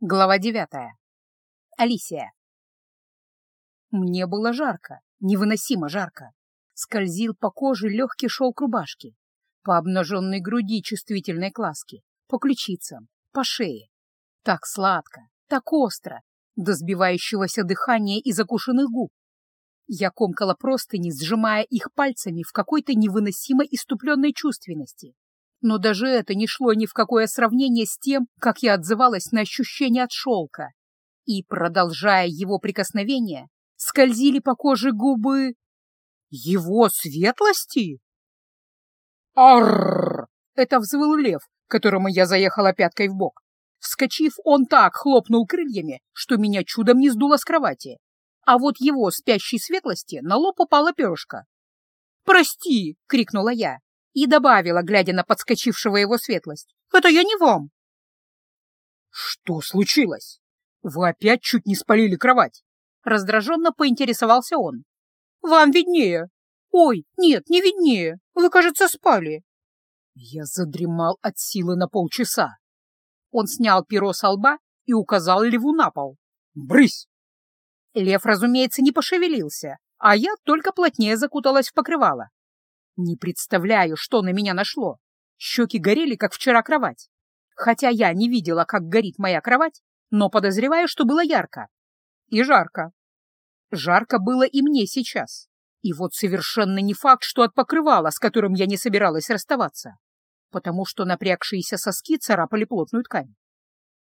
Глава девятая. Алисия. Мне было жарко, невыносимо жарко. Скользил по коже легкий шелк рубашки, по обнаженной груди чувствительной класки, по ключицам, по шее. Так сладко, так остро, до сбивающегося дыхания и закушенных губ. Я комкала простыни, сжимая их пальцами в какой-то невыносимо иступленной чувственности. Но даже это не шло ни в какое сравнение с тем, как я отзывалась на ощущение от шелка. И, продолжая его прикосновение, скользили по коже губы его светлости. Арррр! Это взвыл лев, которому я заехала пяткой в бок. Вскочив, он так хлопнул крыльями, что меня чудом не сдуло с кровати. А вот его спящей светлости на лоб упала перышко. «Прости!» — крикнула я и добавила, глядя на подскочившего его светлость. «Это я не вам!» «Что случилось? Вы опять чуть не спалили кровать?» Раздраженно поинтересовался он. «Вам виднее!» «Ой, нет, не виднее! Вы, кажется, спали!» Я задремал от силы на полчаса. Он снял перо со лба и указал льву на пол. «Брысь!» Лев, разумеется, не пошевелился, а я только плотнее закуталась в покрывало. Не представляю, что на меня нашло. Щеки горели, как вчера кровать. Хотя я не видела, как горит моя кровать, но подозреваю, что было ярко. И жарко. Жарко было и мне сейчас. И вот совершенно не факт, что от покрывала, с которым я не собиралась расставаться, потому что напрягшиеся соски царапали плотную ткань.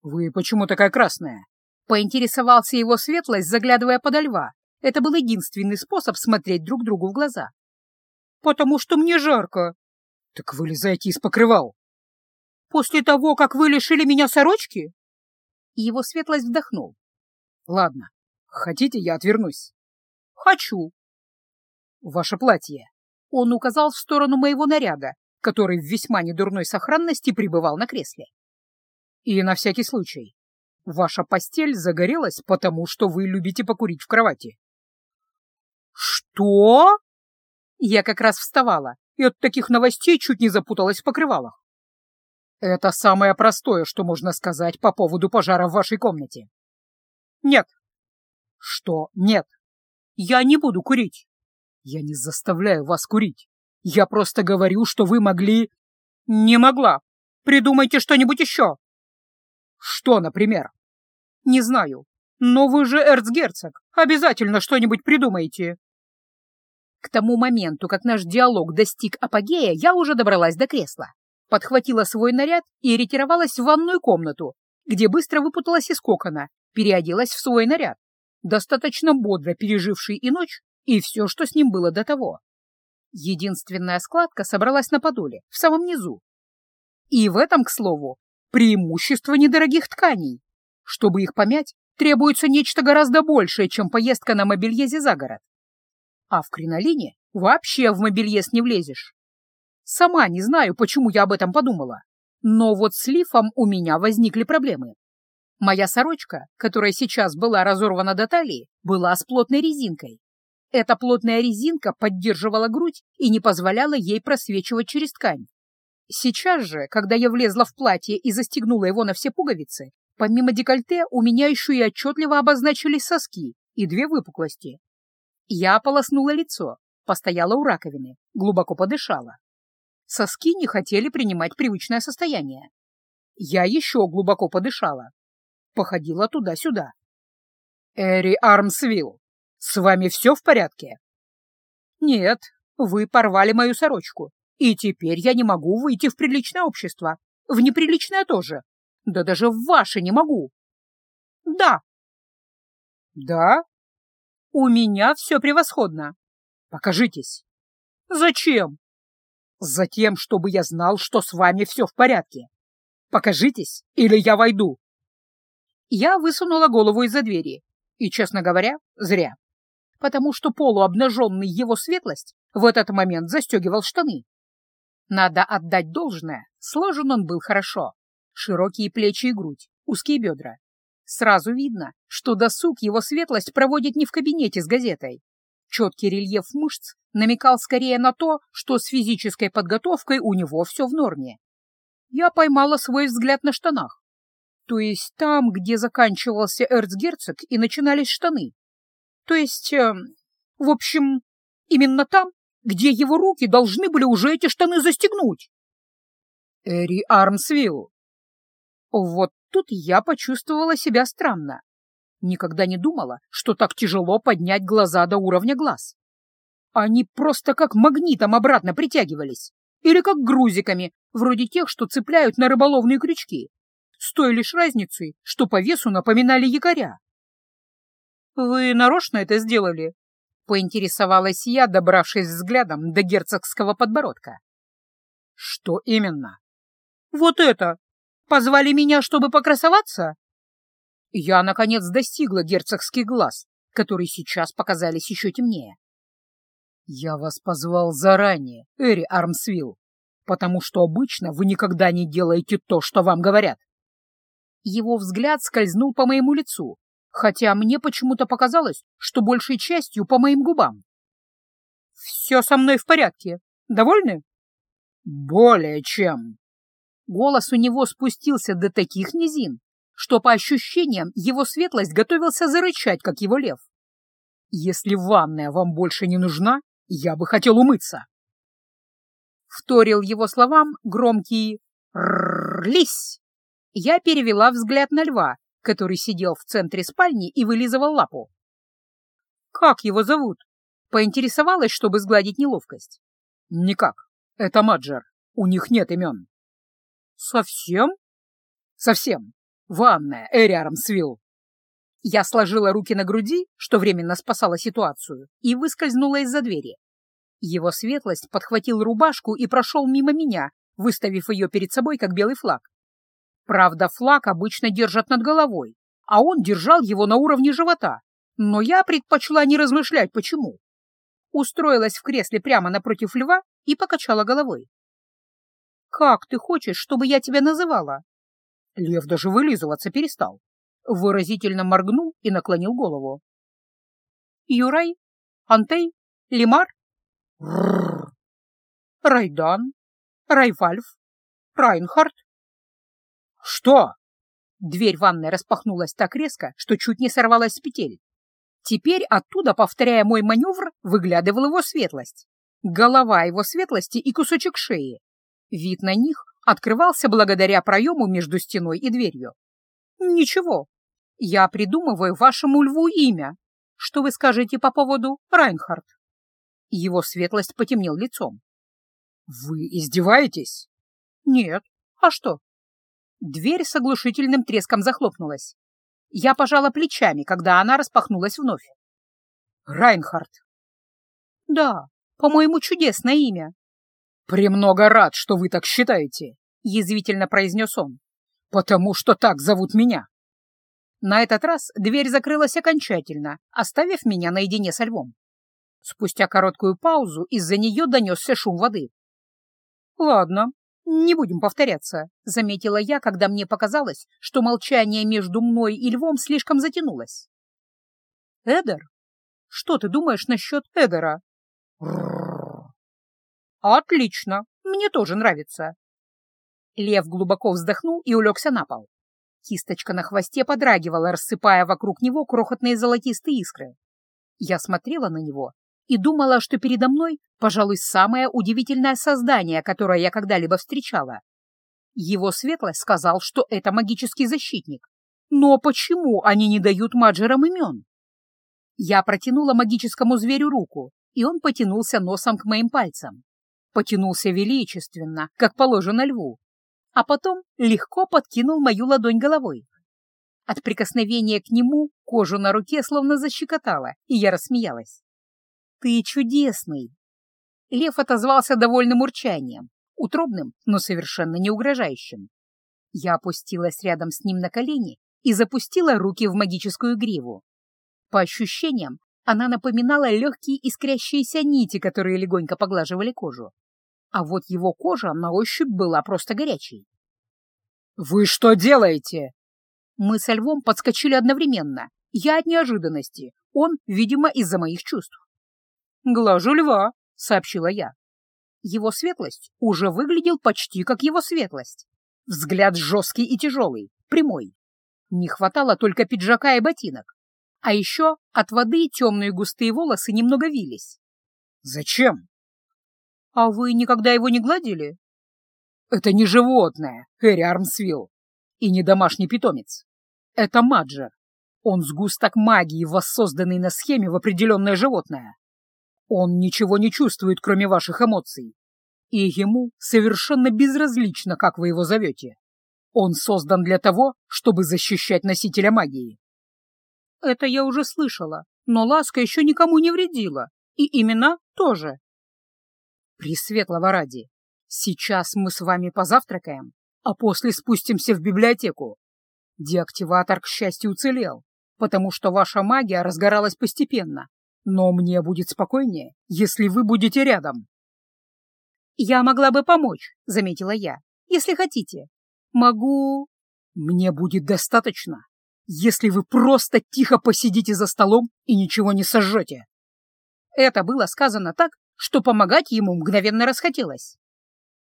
«Вы почему такая красная?» Поинтересовался его светлость, заглядывая подо льва. Это был единственный способ смотреть друг другу в глаза потому что мне жарко. Так вылезайте из покрывал. После того, как вы лишили меня сорочки? Его светлость вдохнул. Ладно, хотите, я отвернусь? Хочу. Ваше платье. Он указал в сторону моего наряда, который в весьма недурной сохранности пребывал на кресле. И на всякий случай, ваша постель загорелась, потому что вы любите покурить в кровати. Что? Я как раз вставала, и от таких новостей чуть не запуталась в покрывалах. Это самое простое, что можно сказать по поводу пожара в вашей комнате. Нет. Что нет? Я не буду курить. Я не заставляю вас курить. Я просто говорю, что вы могли... Не могла. Придумайте что-нибудь еще. Что, например? Не знаю. Но вы же эрцгерцог. Обязательно что-нибудь придумайте. К тому моменту, как наш диалог достиг апогея, я уже добралась до кресла, подхватила свой наряд и ретировалась в ванную комнату, где быстро выпуталась из кокона, переоделась в свой наряд, достаточно бодро переживший и ночь, и все, что с ним было до того. Единственная складка собралась на подоле, в самом низу. И в этом, к слову, преимущество недорогих тканей. Чтобы их помять, требуется нечто гораздо большее, чем поездка на мобильезе за город. А в кринолине вообще в мобильез не влезешь. Сама не знаю, почему я об этом подумала. Но вот с лифом у меня возникли проблемы. Моя сорочка, которая сейчас была разорвана до талии, была с плотной резинкой. Эта плотная резинка поддерживала грудь и не позволяла ей просвечивать через ткань. Сейчас же, когда я влезла в платье и застегнула его на все пуговицы, помимо декольте у меня еще и отчетливо обозначились соски и две выпуклости. Я ополоснула лицо, постояла у раковины, глубоко подышала. Соски не хотели принимать привычное состояние. Я еще глубоко подышала. Походила туда-сюда. «Эри Армсвилл, с вами все в порядке?» «Нет, вы порвали мою сорочку, и теперь я не могу выйти в приличное общество. В неприличное тоже. Да даже в ваше не могу». «Да». «Да? «У меня все превосходно. Покажитесь». «Зачем?» «Затем, чтобы я знал, что с вами все в порядке. Покажитесь, или я войду». Я высунула голову из-за двери. И, честно говоря, зря. Потому что полуобнаженный его светлость в этот момент застегивал штаны. Надо отдать должное, сложен он был хорошо. Широкие плечи и грудь, узкие бедра, Сразу видно, что досуг его светлость проводит не в кабинете с газетой. Четкий рельеф мышц намекал скорее на то, что с физической подготовкой у него все в норме. Я поймала свой взгляд на штанах. То есть там, где заканчивался эрцгерцог и начинались штаны. То есть, э, в общем, именно там, где его руки должны были уже эти штаны застегнуть. Эри Армсвилл. Вот тут я почувствовала себя странно. Никогда не думала, что так тяжело поднять глаза до уровня глаз. Они просто как магнитом обратно притягивались. Или как грузиками, вроде тех, что цепляют на рыболовные крючки. С той лишь разницей, что по весу напоминали якоря. «Вы нарочно это сделали?» — поинтересовалась я, добравшись взглядом до герцогского подбородка. «Что именно?» «Вот это! Позвали меня, чтобы покрасоваться?» Я, наконец, достигла герцогских глаз, которые сейчас показались еще темнее. «Я вас позвал заранее, Эри Армсвилл, потому что обычно вы никогда не делаете то, что вам говорят». Его взгляд скользнул по моему лицу, хотя мне почему-то показалось, что большей частью по моим губам. «Все со мной в порядке. Довольны?» «Более чем». Голос у него спустился до таких низин, что, по ощущениям, его светлость готовился зарычать, как его лев. «Если ванная вам больше не нужна, я бы хотел умыться!» Вторил его словам громкий «Рлись!» Я перевела взгляд на льва, который сидел в центре спальни и вылизывал лапу. «Как его зовут?» Поинтересовалась, чтобы сгладить неловкость. «Никак. Это Маджер. У них нет имен». «Совсем?» «Совсем. Ванная, Эриаром свил. Я сложила руки на груди, что временно спасала ситуацию, и выскользнула из-за двери. Его светлость подхватил рубашку и прошел мимо меня, выставив ее перед собой, как белый флаг. Правда, флаг обычно держат над головой, а он держал его на уровне живота, но я предпочла не размышлять, почему. Устроилась в кресле прямо напротив льва и покачала головой. «Как ты хочешь, чтобы я тебя называла?» Лев даже вылизываться перестал. Выразительно моргнул и наклонил голову. Юрай? Антей? Лимар? Рррр. Райдан? Райвальф? Райнхард? Что? Дверь ванной распахнулась так резко, что чуть не сорвалась с петель. Теперь оттуда, повторяя мой маневр, выглядывала его светлость. Голова его светлости и кусочек шеи. Вид на них открывался благодаря проему между стеной и дверью. «Ничего, я придумываю вашему льву имя. Что вы скажете по поводу Райнхард?» Его светлость потемнел лицом. «Вы издеваетесь?» «Нет. А что?» Дверь с оглушительным треском захлопнулась. Я пожала плечами, когда она распахнулась вновь. «Райнхард!» «Да, по-моему, чудесное имя. «Премного рад, что вы так считаете», — язвительно произнес он, «потому что так зовут меня». На этот раз дверь закрылась окончательно, оставив меня наедине со львом. Спустя короткую паузу из-за нее донесся шум воды. «Ладно, не будем повторяться», — заметила я, когда мне показалось, что молчание между мной и львом слишком затянулось. «Эдер? Что ты думаешь насчет Эдера?» «Отлично! Мне тоже нравится!» Лев глубоко вздохнул и улегся на пол. Кисточка на хвосте подрагивала, рассыпая вокруг него крохотные золотистые искры. Я смотрела на него и думала, что передо мной, пожалуй, самое удивительное создание, которое я когда-либо встречала. Его светлость сказал, что это магический защитник. Но почему они не дают маджерам имен? Я протянула магическому зверю руку, и он потянулся носом к моим пальцам потянулся величественно, как положено льву, а потом легко подкинул мою ладонь головой. От прикосновения к нему кожу на руке словно защекотала, и я рассмеялась. «Ты чудесный!» Лев отозвался довольным урчанием, утробным, но совершенно не угрожающим. Я опустилась рядом с ним на колени и запустила руки в магическую гриву. По ощущениям, она напоминала легкие искрящиеся нити, которые легонько поглаживали кожу. А вот его кожа на ощупь была просто горячей. «Вы что делаете?» Мы со львом подскочили одновременно. Я от неожиданности, он, видимо, из-за моих чувств. «Глажу льва», — сообщила я. Его светлость уже выглядел почти как его светлость. Взгляд жесткий и тяжелый, прямой, Не хватало только пиджака и ботинок. А еще от воды темные густые волосы немного вились. «Зачем?» «А вы никогда его не гладили?» «Это не животное, Хэри Армсвилл, и не домашний питомец. Это Маджер. Он сгусток магии, воссозданный на схеме в определенное животное. Он ничего не чувствует, кроме ваших эмоций. И ему совершенно безразлично, как вы его зовете. Он создан для того, чтобы защищать носителя магии. Это я уже слышала, но ласка еще никому не вредила, и имена тоже. Пресветлого ради, сейчас мы с вами позавтракаем, а после спустимся в библиотеку. Деактиватор, к счастью, уцелел, потому что ваша магия разгоралась постепенно, но мне будет спокойнее, если вы будете рядом. «Я могла бы помочь», — заметила я, — «если хотите. Могу...» «Мне будет достаточно, если вы просто тихо посидите за столом и ничего не сожжете». Это было сказано так, что помогать ему мгновенно расхотелось.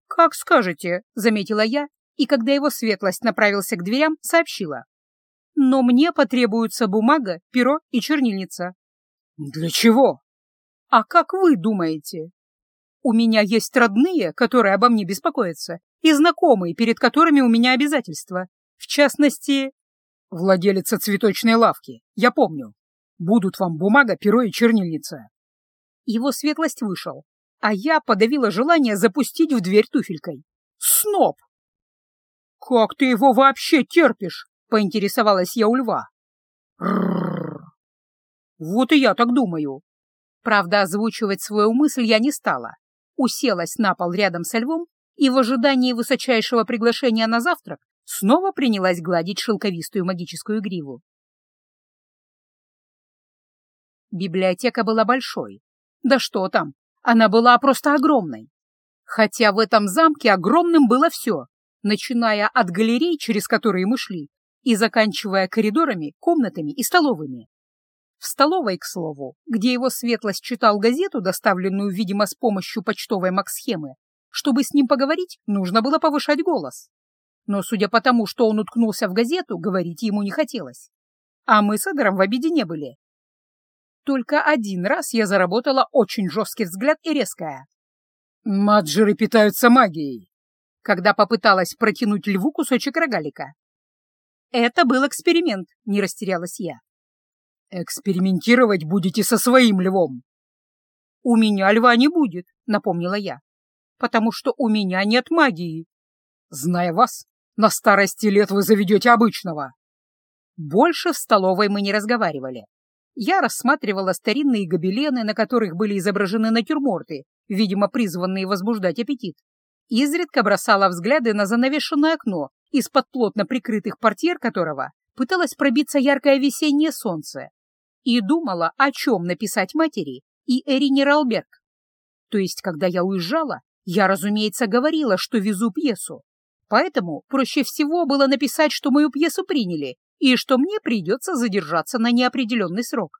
«Как скажете», — заметила я, и когда его светлость направился к дверям, сообщила. «Но мне потребуются бумага, перо и чернильница». «Для чего?» «А как вы думаете?» «У меня есть родные, которые обо мне беспокоятся, и знакомые, перед которыми у меня обязательства. В частности, владелица цветочной лавки, я помню. Будут вам бумага, перо и чернильница. Его светлость вышел, а я подавила желание запустить в дверь туфелькой. Сноб! «Как ты его вообще терпишь?» — поинтересовалась я у льва. Ррррр. Вот и я так думаю. Правда, озвучивать свою мысль я не стала. Уселась на пол рядом со львом и в ожидании высочайшего приглашения на завтрак снова принялась гладить шелковистую магическую гриву. Библиотека была большой. Да что там, она была просто огромной. Хотя в этом замке огромным было все, начиная от галерей, через которые мы шли, и заканчивая коридорами, комнатами и столовыми. В столовой, к слову, где его светлость читал газету, доставленную, видимо, с помощью почтовой максхемы, чтобы с ним поговорить, нужно было повышать голос. Но, судя по тому, что он уткнулся в газету, говорить ему не хотелось. А мы с Эдером в обиде не были. Только один раз я заработала очень жесткий взгляд и резкая. «Маджеры питаются магией», когда попыталась протянуть льву кусочек рогалика. «Это был эксперимент», — не растерялась я. «Экспериментировать будете со своим львом». «У меня льва не будет», — напомнила я потому что у меня нет магии. Зная вас, на старости лет вы заведете обычного. Больше в столовой мы не разговаривали. Я рассматривала старинные гобелены, на которых были изображены натюрморты, видимо, призванные возбуждать аппетит. Изредка бросала взгляды на занавешенное окно, из-под плотно прикрытых портьер которого пыталась пробиться яркое весеннее солнце, и думала, о чем написать матери и Эрине Ралберг. То есть, когда я уезжала, я, разумеется, говорила, что везу пьесу, поэтому проще всего было написать, что мою пьесу приняли и что мне придется задержаться на неопределенный срок.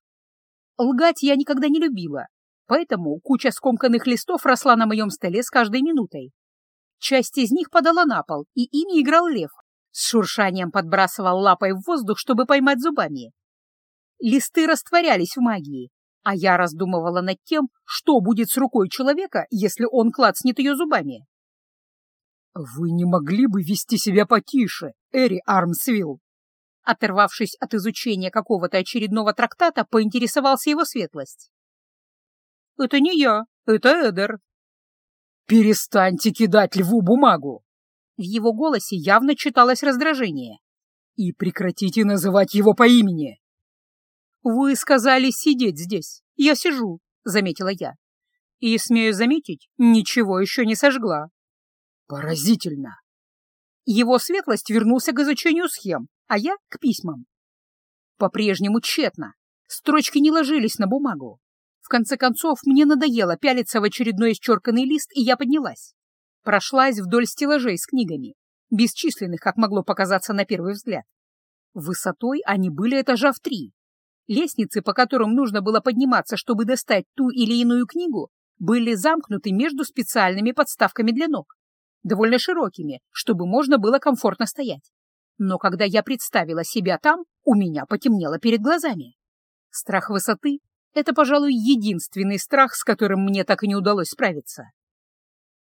Лгать я никогда не любила, поэтому куча скомканных листов росла на моем столе с каждой минутой. Часть из них падала на пол, и ими играл лев. С шуршанием подбрасывал лапой в воздух, чтобы поймать зубами. Листы растворялись в магии, а я раздумывала над тем, что будет с рукой человека, если он клацнет ее зубами. «Вы не могли бы вести себя потише, Эри Армсвилл?» Оторвавшись от изучения какого-то очередного трактата, поинтересовался его светлость. «Это не я, это Эдер». «Перестаньте кидать льву бумагу!» В его голосе явно читалось раздражение. «И прекратите называть его по имени!» «Вы сказали сидеть здесь. Я сижу», — заметила я. «И, смею заметить, ничего еще не сожгла». «Поразительно!» Его светлость вернулся к изучению схем, а я — к письмам. По-прежнему тщетно. Строчки не ложились на бумагу. В конце концов, мне надоело пялиться в очередной исчерканный лист, и я поднялась. Прошлась вдоль стеллажей с книгами, бесчисленных, как могло показаться на первый взгляд. Высотой они были этажа в три. Лестницы, по которым нужно было подниматься, чтобы достать ту или иную книгу, были замкнуты между специальными подставками для ног, довольно широкими, чтобы можно было комфортно стоять. Но когда я представила себя там, у меня потемнело перед глазами. Страх высоты — это, пожалуй, единственный страх, с которым мне так и не удалось справиться.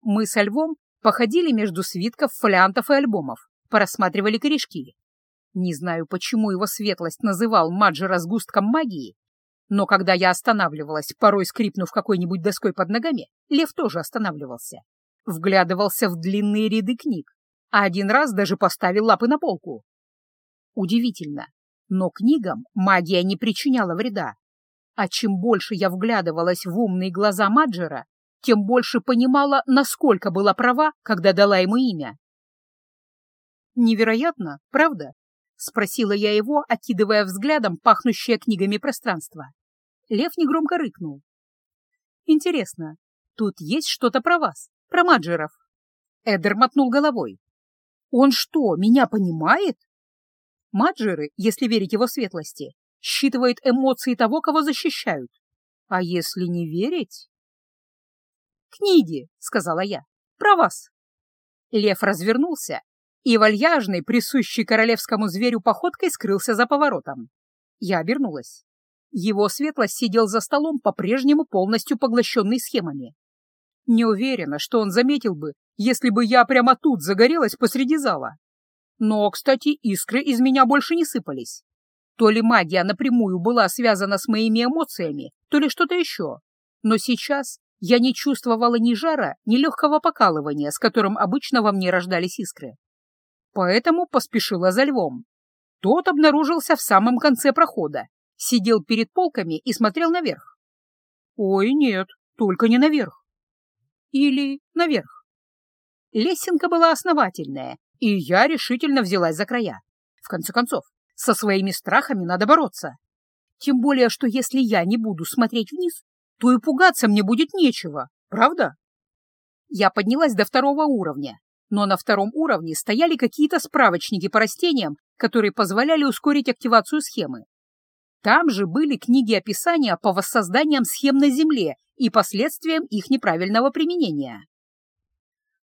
Мы со львом походили между свитков, фолиантов и альбомов, порассматривали корешки. Не знаю, почему его светлость называл Маджера сгустком магии, но когда я останавливалась, порой скрипнув какой-нибудь доской под ногами, лев тоже останавливался. Вглядывался в длинные ряды книг, а один раз даже поставил лапы на полку. Удивительно, но книгам магия не причиняла вреда. А чем больше я вглядывалась в умные глаза Маджера, тем больше понимала, насколько была права, когда дала ему имя. «Невероятно, правда?» — спросила я его, окидывая взглядом пахнущее книгами пространство. Лев негромко рыкнул. «Интересно, тут есть что-то про вас, про Маджеров?» Эдер мотнул головой. «Он что, меня понимает?» Маджеры, если верить его светлости, считывает эмоции того, кого защищают. А если не верить... «Книги», — сказала я, — «про вас». Лев развернулся и вальяжный, присущий королевскому зверю походкой, скрылся за поворотом. Я обернулась. Его светлость сидел за столом, по-прежнему полностью поглощенный схемами. Не уверена, что он заметил бы, если бы я прямо тут загорелась посреди зала. Но, кстати, искры из меня больше не сыпались. То ли магия напрямую была связана с моими эмоциями, то ли что-то еще. Но сейчас я не чувствовала ни жара, ни легкого покалывания, с которым обычно во мне рождались искры. Поэтому поспешила за львом. Тот обнаружился в самом конце прохода, сидел перед полками и смотрел наверх. Ой, нет, только не наверх. Или наверх. Лесенка была основательная, и я решительно взялась за края. В конце концов, со своими страхами надо бороться. Тем более, что если я не буду смотреть вниз, то и пугаться мне будет нечего, правда? Я поднялась до второго уровня, но на втором уровне стояли какие-то справочники по растениям, которые позволяли ускорить активацию схемы. Там же были книги описания по воссозданиям схем на Земле и последствиям их неправильного применения.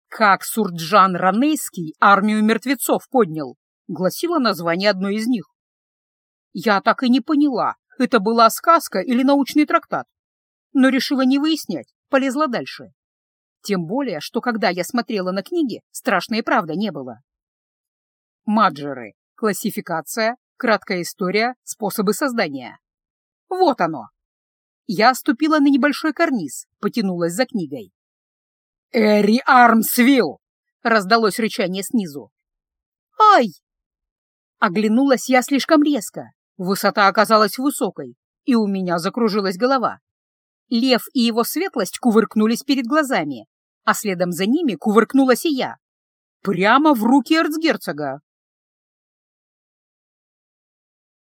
«Как Сурджан Ранейский армию мертвецов поднял», — гласило название одной из них. Я так и не поняла, это была сказка или научный трактат, но решила не выяснять, полезла дальше. Тем более, что когда я смотрела на книги, страшной правда не было. Маджеры. Классификация, краткая история, способы создания. Вот оно. Я ступила на небольшой карниз, потянулась за книгой. «Эри Армсвилл!» — раздалось рычание снизу. «Ай!» Оглянулась я слишком резко. Высота оказалась высокой, и у меня закружилась голова. Лев и его светлость кувыркнулись перед глазами, а следом за ними кувыркнулась и я. Прямо в руки эрцгерцога.